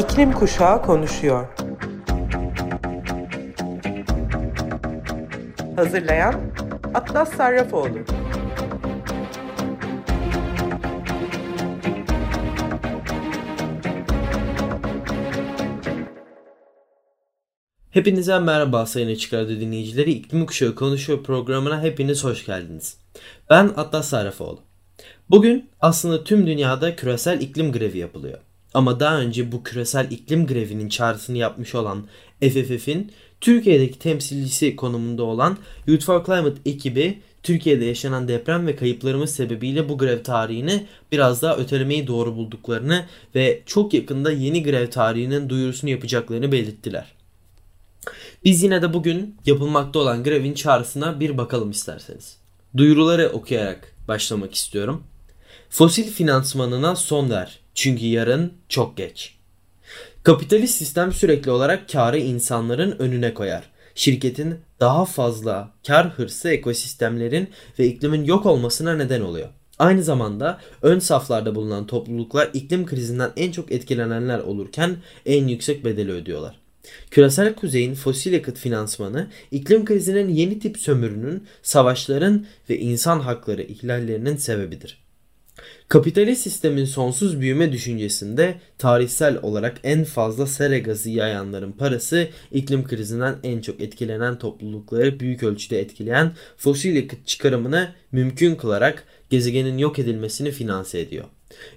İklim Kuşağı konuşuyor. Hazırlayan Atlas Sarrafoğlu. Hepinize merhaba sayın açık radyo dinleyicileri. İklim Kuşağı Konuşuyor programına hepiniz hoş geldiniz. Ben Atlas Sarrafoğlu. Bugün aslında tüm dünyada küresel iklim grevi yapılıyor. Ama daha önce bu küresel iklim grevinin çağrısını yapmış olan FFF'in Türkiye'deki temsilcisi konumunda olan Youth for Climate ekibi Türkiye'de yaşanan deprem ve kayıplarımız sebebiyle bu grev tarihini biraz daha ötelemeyi doğru bulduklarını ve çok yakında yeni grev tarihinin duyurusunu yapacaklarını belirttiler. Biz yine de bugün yapılmakta olan grevin çağrısına bir bakalım isterseniz. Duyuruları okuyarak başlamak istiyorum. Fosil finansmanına son ver. Çünkü yarın çok geç. Kapitalist sistem sürekli olarak karı insanların önüne koyar. Şirketin daha fazla kar hırsı ekosistemlerin ve iklimin yok olmasına neden oluyor. Aynı zamanda ön saflarda bulunan topluluklar iklim krizinden en çok etkilenenler olurken en yüksek bedeli ödüyorlar. Küresel kuzeyin fosil yakıt finansmanı iklim krizinin yeni tip sömürünün, savaşların ve insan hakları ihlallerinin sebebidir. Kapitalist sistemin sonsuz büyüme düşüncesinde tarihsel olarak en fazla sera gazı yayanların parası iklim krizinden en çok etkilenen toplulukları büyük ölçüde etkileyen fosil yakıt çıkarımını mümkün kılarak gezegenin yok edilmesini finanse ediyor.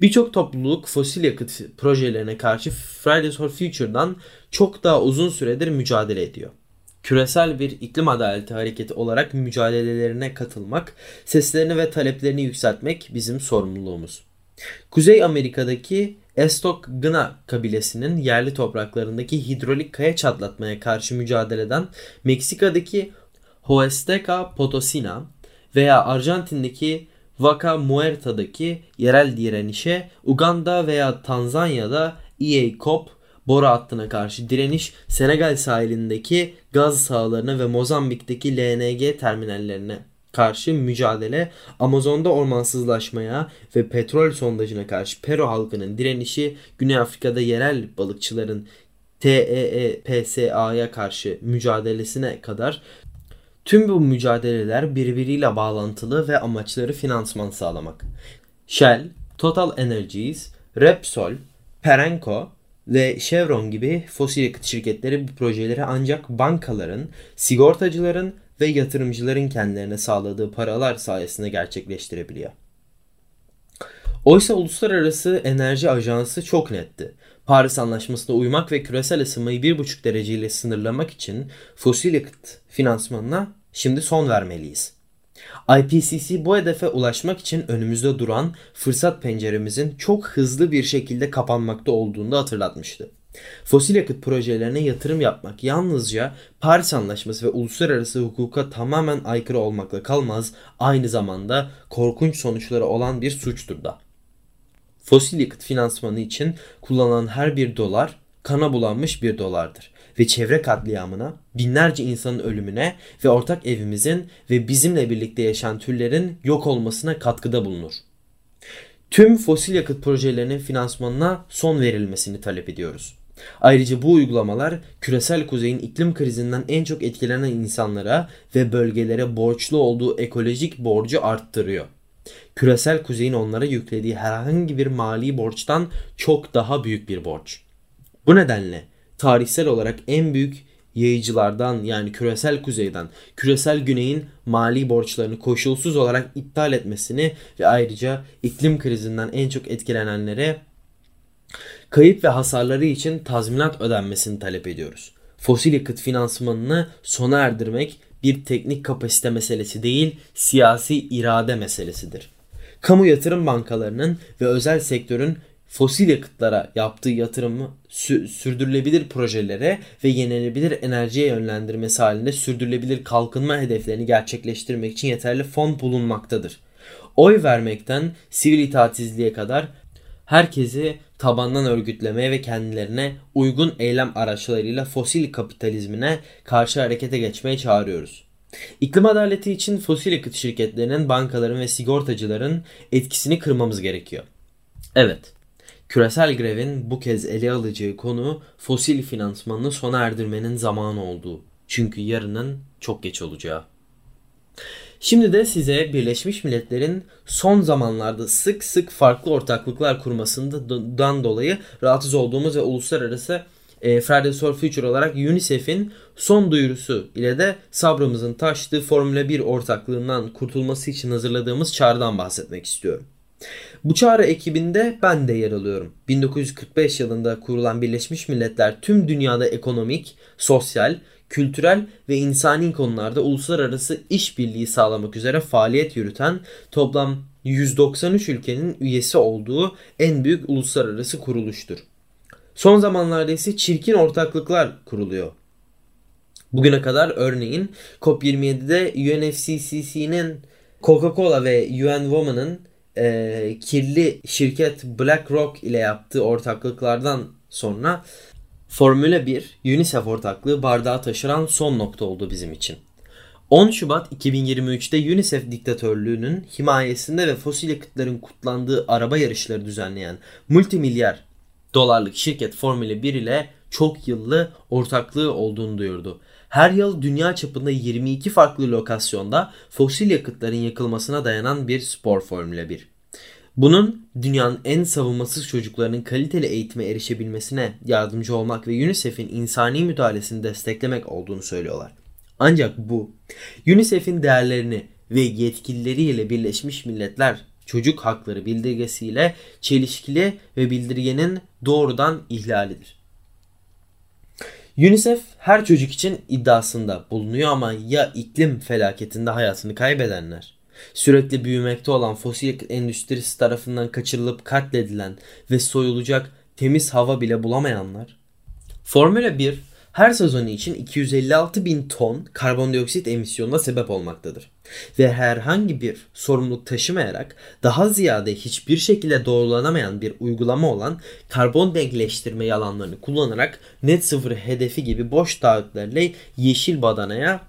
Birçok topluluk fosil yakıt projelerine karşı Fridays for Future'dan çok daha uzun süredir mücadele ediyor. Küresel bir iklim adaleti hareketi olarak mücadelelerine katılmak, seslerini ve taleplerini yükseltmek bizim sorumluluğumuz. Kuzey Amerika'daki Estok Gına kabilesinin yerli topraklarındaki hidrolik kaya çatlatmaya karşı mücadeleden Meksika'daki Huasteca Potosina veya Arjantin'deki Vaca Muerta'daki yerel direnişe Uganda veya Tanzanya'da EACOP boru hattına karşı direniş Senegal sahilindeki gaz sahalarına ve Mozambik'teki LNG terminallerine karşı mücadele, Amazon'da ormansızlaşmaya ve petrol sondajına karşı Peru halkının direnişi, Güney Afrika'da yerel balıkçıların TEEPSA'ya karşı mücadelesine kadar Tüm bu mücadeleler birbiriyle bağlantılı ve amaçları finansman sağlamak. Shell, Total Energies, Repsol, Perenco ve Chevron gibi fosil yakıt şirketleri bu projeleri ancak bankaların, sigortacıların ve yatırımcıların kendilerine sağladığı paralar sayesinde gerçekleştirebiliyor. Oysa Uluslararası Enerji Ajansı çok netti. Paris Anlaşması'na uymak ve küresel ısınmayı 1,5 dereceyle sınırlamak için fosil yakıt finansmanına şimdi son vermeliyiz. IPCC bu hedefe ulaşmak için önümüzde duran fırsat penceremizin çok hızlı bir şekilde kapanmakta olduğunu da hatırlatmıştı. Fosil yakıt projelerine yatırım yapmak yalnızca Paris Anlaşması ve uluslararası hukuka tamamen aykırı olmakla kalmaz, aynı zamanda korkunç sonuçları olan bir suçtur da. Fosil yakıt finansmanı için kullanılan her bir dolar kana bulanmış bir dolardır ve çevre katliamına, binlerce insanın ölümüne ve ortak evimizin ve bizimle birlikte yaşayan türlerin yok olmasına katkıda bulunur. Tüm fosil yakıt projelerinin finansmanına son verilmesini talep ediyoruz. Ayrıca bu uygulamalar küresel kuzeyin iklim krizinden en çok etkilenen insanlara ve bölgelere borçlu olduğu ekolojik borcu arttırıyor. Küresel kuzeyin onlara yüklediği herhangi bir mali borçtan çok daha büyük bir borç. Bu nedenle tarihsel olarak en büyük yayıcılardan yani küresel kuzeyden küresel güneyin mali borçlarını koşulsuz olarak iptal etmesini ve ayrıca iklim krizinden en çok etkilenenlere kayıp ve hasarları için tazminat ödenmesini talep ediyoruz. Fosil yakıt finansmanını sona erdirmek bir teknik kapasite meselesi değil, siyasi irade meselesidir. Kamu yatırım bankalarının ve özel sektörün fosil yakıtlara yaptığı yatırımı sü- sürdürülebilir projelere ve yenilenebilir enerjiye yönlendirmesi halinde sürdürülebilir kalkınma hedeflerini gerçekleştirmek için yeterli fon bulunmaktadır. Oy vermekten sivil itaatsizliğe kadar herkesi tabandan örgütlemeye ve kendilerine uygun eylem araçlarıyla fosil kapitalizmine karşı harekete geçmeye çağırıyoruz. İklim adaleti için fosil yakıt şirketlerinin, bankaların ve sigortacıların etkisini kırmamız gerekiyor. Evet, Küresel grevin bu kez ele alacağı konu fosil finansmanını sona erdirmenin zamanı olduğu. Çünkü yarının çok geç olacağı. Şimdi de size Birleşmiş Milletler'in son zamanlarda sık sık farklı ortaklıklar kurmasından dolayı rahatsız olduğumuz ve uluslararası e, Fridays for Future olarak UNICEF'in son duyurusu ile de sabrımızın taştığı Formula 1 ortaklığından kurtulması için hazırladığımız çağrıdan bahsetmek istiyorum. Bu çağrı ekibinde ben de yer alıyorum. 1945 yılında kurulan Birleşmiş Milletler tüm dünyada ekonomik, sosyal, kültürel ve insani konularda uluslararası işbirliği sağlamak üzere faaliyet yürüten toplam 193 ülkenin üyesi olduğu en büyük uluslararası kuruluştur. Son zamanlarda ise çirkin ortaklıklar kuruluyor. Bugüne kadar örneğin COP27'de UNFCCC'nin Coca-Cola ve UN Women'ın e, kirli şirket BlackRock ile yaptığı ortaklıklardan sonra Formula 1 UNICEF ortaklığı bardağı taşıran son nokta oldu bizim için. 10 Şubat 2023'te UNICEF diktatörlüğünün himayesinde ve fosil yakıtların kutlandığı araba yarışları düzenleyen multimilyar dolarlık şirket Formula 1 ile çok yıllı ortaklığı olduğunu duyurdu. Her yıl dünya çapında 22 farklı lokasyonda fosil yakıtların yakılmasına dayanan bir spor Formula 1. Bunun dünyanın en savunmasız çocuklarının kaliteli eğitime erişebilmesine yardımcı olmak ve UNICEF'in insani müdahalesini desteklemek olduğunu söylüyorlar. Ancak bu UNICEF'in değerlerini ve yetkilileriyle Birleşmiş Milletler Çocuk Hakları bildirgesiyle çelişkili ve bildirgenin doğrudan ihlalidir. UNICEF her çocuk için iddiasında bulunuyor ama ya iklim felaketinde hayatını kaybedenler, sürekli büyümekte olan fosil endüstrisi tarafından kaçırılıp katledilen ve soyulacak temiz hava bile bulamayanlar, Formula 1 her sezonu için 256 bin ton karbondioksit emisyonuna sebep olmaktadır. Ve herhangi bir sorumluluk taşımayarak daha ziyade hiçbir şekilde doğrulanamayan bir uygulama olan karbon denkleştirme yalanlarını kullanarak net sıfır hedefi gibi boş taahhütlerle yeşil badanaya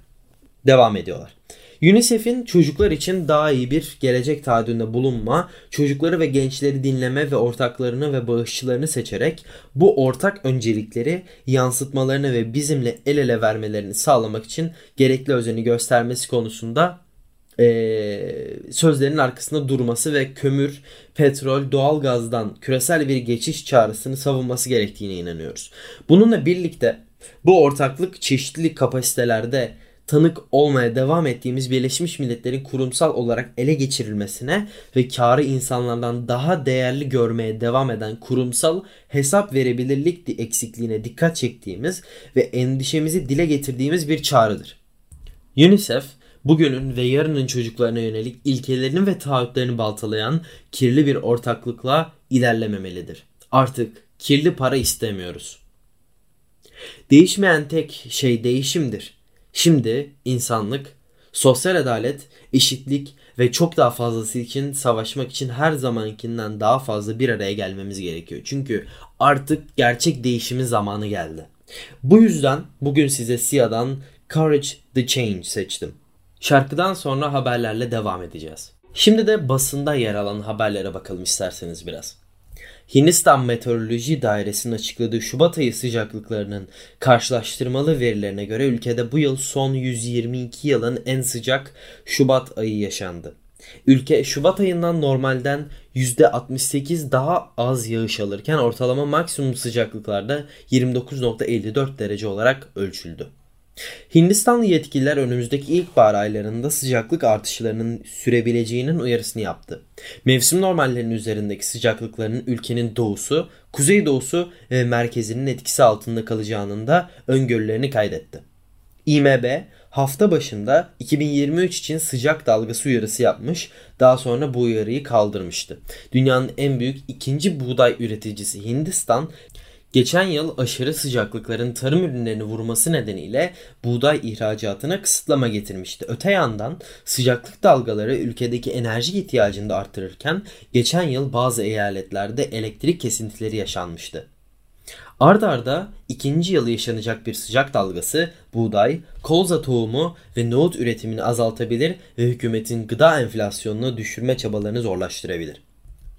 devam ediyorlar. UNICEF'in çocuklar için daha iyi bir gelecek taahhüdünde bulunma, çocukları ve gençleri dinleme ve ortaklarını ve bağışçılarını seçerek bu ortak öncelikleri yansıtmalarını ve bizimle el ele vermelerini sağlamak için gerekli özeni göstermesi konusunda e, sözlerin arkasında durması ve kömür, petrol, doğalgazdan küresel bir geçiş çağrısını savunması gerektiğine inanıyoruz. Bununla birlikte bu ortaklık çeşitli kapasitelerde tanık olmaya devam ettiğimiz Birleşmiş Milletler'in kurumsal olarak ele geçirilmesine ve karı insanlardan daha değerli görmeye devam eden kurumsal hesap verebilirlik eksikliğine dikkat çektiğimiz ve endişemizi dile getirdiğimiz bir çağrıdır. UNICEF bugünün ve yarının çocuklarına yönelik ilkelerini ve taahhütlerini baltalayan kirli bir ortaklıkla ilerlememelidir. Artık kirli para istemiyoruz. Değişmeyen tek şey değişimdir. Şimdi insanlık, sosyal adalet, eşitlik ve çok daha fazlası için savaşmak için her zamankinden daha fazla bir araya gelmemiz gerekiyor. Çünkü artık gerçek değişimin zamanı geldi. Bu yüzden bugün size Sia'dan Courage the Change seçtim. Şarkıdan sonra haberlerle devam edeceğiz. Şimdi de basında yer alan haberlere bakalım isterseniz biraz. Hindistan Meteoroloji Dairesi'nin açıkladığı Şubat ayı sıcaklıklarının karşılaştırmalı verilerine göre ülkede bu yıl son 122 yılın en sıcak Şubat ayı yaşandı. Ülke Şubat ayından normalden %68 daha az yağış alırken ortalama maksimum sıcaklıklarda 29.54 derece olarak ölçüldü. Hindistanlı yetkililer önümüzdeki ilkbahar aylarında sıcaklık artışlarının sürebileceğinin uyarısını yaptı. Mevsim normallerinin üzerindeki sıcaklıkların ülkenin doğusu, kuzeydoğusu ve merkezinin etkisi altında kalacağının da öngörülerini kaydetti. IMB hafta başında 2023 için sıcak dalgası uyarısı yapmış, daha sonra bu uyarıyı kaldırmıştı. Dünyanın en büyük ikinci buğday üreticisi Hindistan Geçen yıl aşırı sıcaklıkların tarım ürünlerini vurması nedeniyle buğday ihracatına kısıtlama getirmişti. Öte yandan sıcaklık dalgaları ülkedeki enerji ihtiyacını da arttırırken geçen yıl bazı eyaletlerde elektrik kesintileri yaşanmıştı. Ard arda ikinci yılı yaşanacak bir sıcak dalgası buğday, kolza tohumu ve nohut üretimini azaltabilir ve hükümetin gıda enflasyonunu düşürme çabalarını zorlaştırabilir.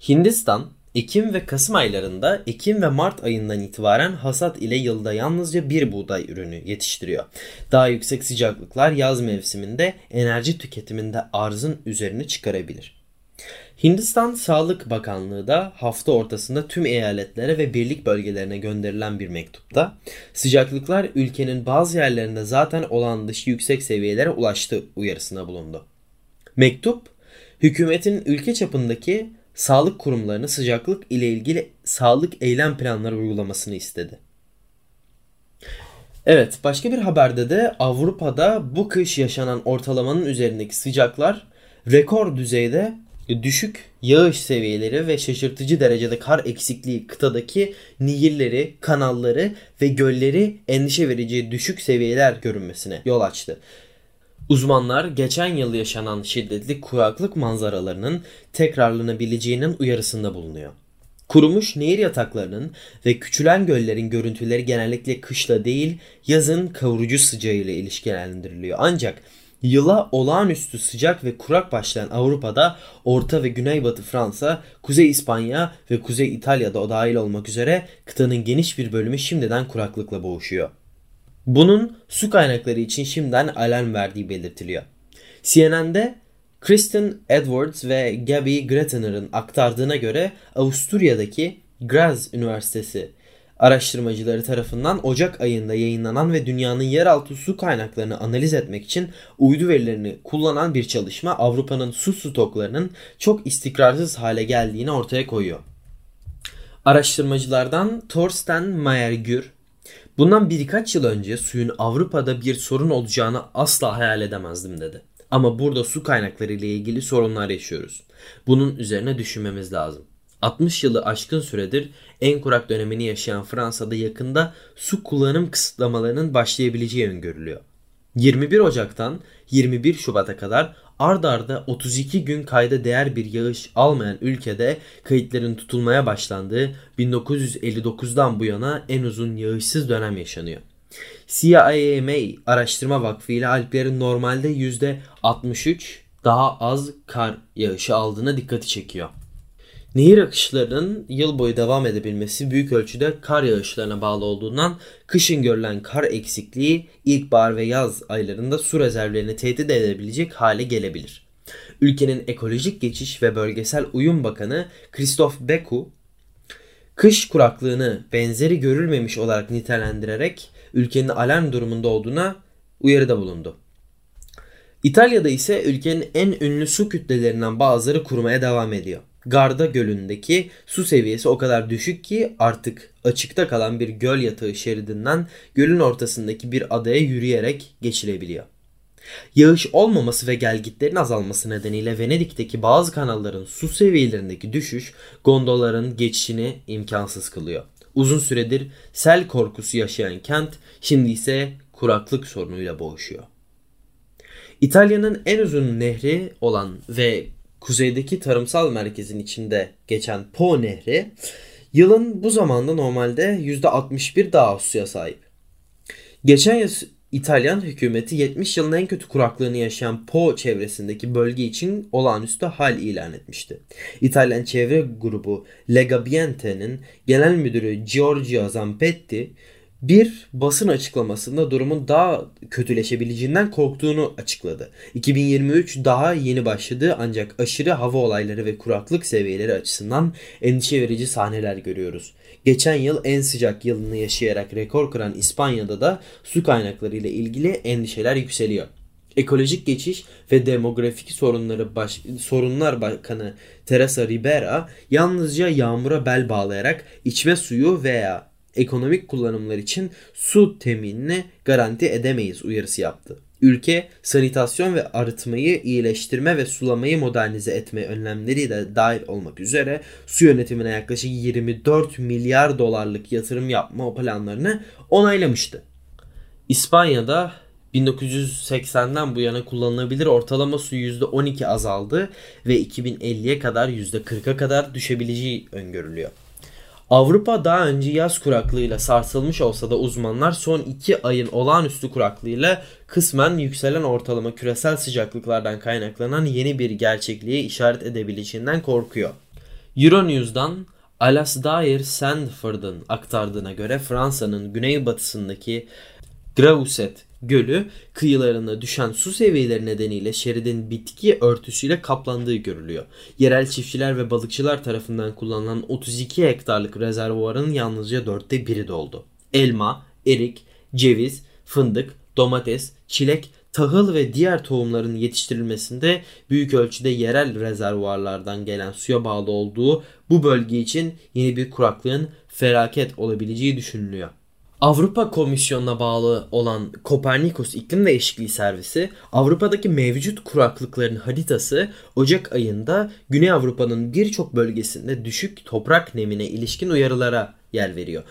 Hindistan Ekim ve Kasım aylarında Ekim ve Mart ayından itibaren hasat ile yılda yalnızca bir buğday ürünü yetiştiriyor. Daha yüksek sıcaklıklar yaz mevsiminde enerji tüketiminde arzın üzerine çıkarabilir. Hindistan Sağlık Bakanlığı da hafta ortasında tüm eyaletlere ve birlik bölgelerine gönderilen bir mektupta sıcaklıklar ülkenin bazı yerlerinde zaten olan dışı yüksek seviyelere ulaştı uyarısına bulundu. Mektup, hükümetin ülke çapındaki sağlık kurumlarını sıcaklık ile ilgili sağlık eylem planları uygulamasını istedi. Evet, başka bir haberde de Avrupa'da bu kış yaşanan ortalamanın üzerindeki sıcaklar rekor düzeyde düşük yağış seviyeleri ve şaşırtıcı derecede kar eksikliği kıtadaki nehirleri, kanalları ve gölleri endişe verici düşük seviyeler görünmesine yol açtı. Uzmanlar geçen yıl yaşanan şiddetli kuraklık manzaralarının tekrarlanabileceğinin uyarısında bulunuyor. Kurumuş nehir yataklarının ve küçülen göllerin görüntüleri genellikle kışla değil yazın kavurucu sıcağı ile ilişkilendiriliyor. Ancak Yıla olağanüstü sıcak ve kurak başlayan Avrupa'da Orta ve Güneybatı Fransa, Kuzey İspanya ve Kuzey İtalya'da o dahil olmak üzere kıtanın geniş bir bölümü şimdiden kuraklıkla boğuşuyor. Bunun su kaynakları için şimdiden alarm verdiği belirtiliyor. CNN'de Kristen Edwards ve Gabby Grettener'ın aktardığına göre Avusturya'daki Graz Üniversitesi araştırmacıları tarafından Ocak ayında yayınlanan ve dünyanın yeraltı su kaynaklarını analiz etmek için uydu verilerini kullanan bir çalışma Avrupa'nın su stoklarının çok istikrarsız hale geldiğini ortaya koyuyor. Araştırmacılardan Thorsten Mayer-Gür, bundan birkaç yıl önce suyun Avrupa'da bir sorun olacağını asla hayal edemezdim dedi. Ama burada su kaynakları ile ilgili sorunlar yaşıyoruz. Bunun üzerine düşünmemiz lazım. 60 yılı aşkın süredir en kurak dönemini yaşayan Fransa'da yakında su kullanım kısıtlamalarının başlayabileceği öngörülüyor. 21 Ocak'tan 21 Şubat'a kadar ard arda 32 gün kayda değer bir yağış almayan ülkede kayıtların tutulmaya başlandığı 1959'dan bu yana en uzun yağışsız dönem yaşanıyor. CIAMA Araştırma Vakfı ile Alplerin normalde %63 daha az kar yağışı aldığına dikkati çekiyor. Nehir akışlarının yıl boyu devam edebilmesi büyük ölçüde kar yağışlarına bağlı olduğundan kışın görülen kar eksikliği ilkbahar ve yaz aylarında su rezervlerini tehdit edebilecek hale gelebilir. Ülkenin Ekolojik Geçiş ve Bölgesel Uyum Bakanı Christoph Beku, kış kuraklığını benzeri görülmemiş olarak nitelendirerek ülkenin alarm durumunda olduğuna uyarıda bulundu. İtalya'da ise ülkenin en ünlü su kütlelerinden bazıları kurumaya devam ediyor. Garda Gölü'ndeki su seviyesi o kadar düşük ki artık açıkta kalan bir göl yatağı şeridinden gölün ortasındaki bir adaya yürüyerek geçilebiliyor. Yağış olmaması ve gelgitlerin azalması nedeniyle Venedik'teki bazı kanalların su seviyelerindeki düşüş gondolların geçişini imkansız kılıyor. Uzun süredir sel korkusu yaşayan kent şimdi ise kuraklık sorunuyla boğuşuyor. İtalya'nın en uzun nehri olan ve kuzeydeki tarımsal merkezin içinde geçen Po Nehri yılın bu zamanda normalde %61 daha az suya sahip. Geçen yıl İtalyan hükümeti 70 yılın en kötü kuraklığını yaşayan Po çevresindeki bölge için olağanüstü hal ilan etmişti. İtalyan çevre grubu Legabiente'nin genel müdürü Giorgio Zampetti bir basın açıklamasında durumun daha kötüleşebileceğinden korktuğunu açıkladı. 2023 daha yeni başladı ancak aşırı hava olayları ve kuraklık seviyeleri açısından endişe verici sahneler görüyoruz. Geçen yıl en sıcak yılını yaşayarak rekor kıran İspanya'da da su kaynakları ile ilgili endişeler yükseliyor. Ekolojik geçiş ve demografik sorunları baş, sorunlar bakanı Teresa Ribera yalnızca yağmura bel bağlayarak içme suyu veya ekonomik kullanımlar için su teminini garanti edemeyiz uyarısı yaptı. Ülke sanitasyon ve arıtmayı iyileştirme ve sulamayı modernize etme önlemleri de dahil olmak üzere su yönetimine yaklaşık 24 milyar dolarlık yatırım yapma planlarını onaylamıştı. İspanya'da 1980'den bu yana kullanılabilir ortalama su %12 azaldı ve 2050'ye kadar %40'a kadar düşebileceği öngörülüyor. Avrupa daha önce yaz kuraklığıyla sarsılmış olsa da uzmanlar son 2 ayın olağanüstü kuraklığıyla kısmen yükselen ortalama küresel sıcaklıklardan kaynaklanan yeni bir gerçekliğe işaret edebileceğinden korkuyor. Euronews'dan Alasdair Sandford'un aktardığına göre Fransa'nın güneybatısındaki Grauset Gölü kıyılarına düşen su seviyeleri nedeniyle şeridin bitki örtüsüyle kaplandığı görülüyor. Yerel çiftçiler ve balıkçılar tarafından kullanılan 32 hektarlık rezervuarın yalnızca dörtte biri doldu. Elma, erik, ceviz, fındık, domates, çilek, tahıl ve diğer tohumların yetiştirilmesinde büyük ölçüde yerel rezervuarlardan gelen suya bağlı olduğu bu bölge için yeni bir kuraklığın felaket olabileceği düşünülüyor. Avrupa Komisyonu'na bağlı olan Kopernikus İklim Değişikliği Servisi Avrupa'daki mevcut kuraklıkların haritası Ocak ayında Güney Avrupa'nın birçok bölgesinde düşük toprak nemine ilişkin uyarılara yer veriyor.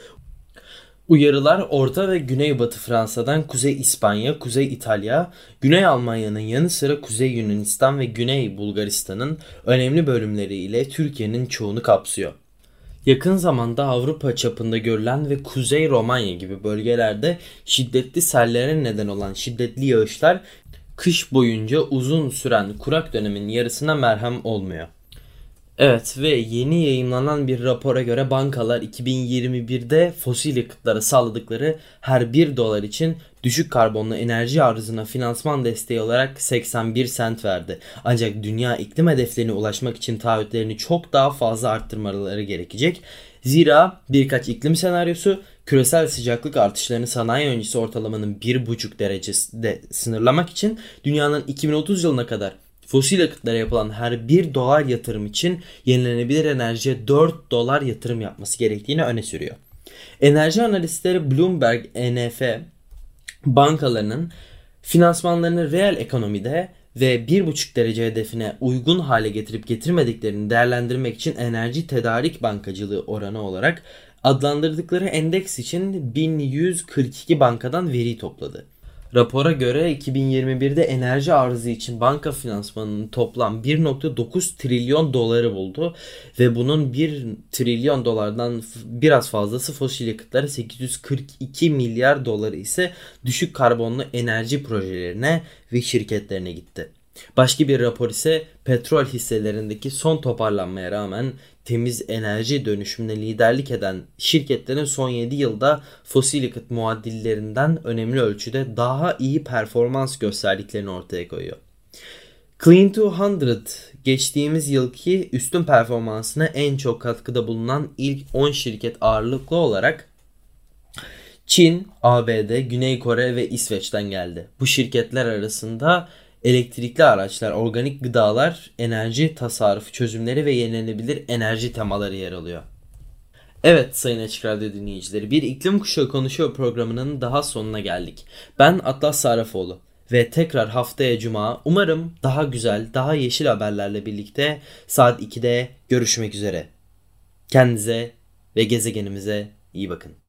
Uyarılar Orta ve Güneybatı Fransa'dan Kuzey İspanya, Kuzey İtalya, Güney Almanya'nın yanı sıra Kuzey Yunanistan ve Güney Bulgaristan'ın önemli bölümleri ile Türkiye'nin çoğunu kapsıyor. Yakın zamanda Avrupa çapında görülen ve Kuzey Romanya gibi bölgelerde şiddetli sellere neden olan şiddetli yağışlar kış boyunca uzun süren kurak dönemin yarısına merhem olmuyor. Evet ve yeni yayınlanan bir rapora göre bankalar 2021'de fosil yakıtlara sağladıkları her 1 dolar için düşük karbonlu enerji arzına finansman desteği olarak 81 sent verdi. Ancak dünya iklim hedeflerine ulaşmak için taahhütlerini çok daha fazla arttırmaları gerekecek. Zira birkaç iklim senaryosu küresel sıcaklık artışlarını sanayi öncesi ortalamanın 1,5 derecesinde sınırlamak için dünyanın 2030 yılına kadar fosil yakıtlara yapılan her 1 dolar yatırım için yenilenebilir enerjiye 4 dolar yatırım yapması gerektiğini öne sürüyor. Enerji analistleri Bloomberg NF bankalarının finansmanlarını reel ekonomide ve 1,5 derece hedefine uygun hale getirip getirmediklerini değerlendirmek için enerji tedarik bankacılığı oranı olarak adlandırdıkları endeks için 1142 bankadan veri topladı. Rapora göre 2021'de enerji arzı için banka finansmanının toplam 1.9 trilyon doları buldu ve bunun 1 trilyon dolardan biraz fazlası fosil yakıtlara 842 milyar doları ise düşük karbonlu enerji projelerine ve şirketlerine gitti. Başka bir rapor ise petrol hisselerindeki son toparlanmaya rağmen temiz enerji dönüşümüne liderlik eden şirketlerin son 7 yılda fosil yakıt muadillerinden önemli ölçüde daha iyi performans gösterdiklerini ortaya koyuyor. Clean 200 geçtiğimiz yılki üstün performansına en çok katkıda bulunan ilk 10 şirket ağırlıklı olarak Çin, ABD, Güney Kore ve İsveç'ten geldi. Bu şirketler arasında elektrikli araçlar, organik gıdalar, enerji tasarrufu çözümleri ve yenilenebilir enerji temaları yer alıyor. Evet Sayın Açık Radyo dinleyicileri bir iklim kuşağı konuşuyor programının daha sonuna geldik. Ben Atlas Sarrafoğlu ve tekrar haftaya cuma umarım daha güzel, daha yeşil haberlerle birlikte saat 2'de görüşmek üzere. Kendinize ve gezegenimize iyi bakın.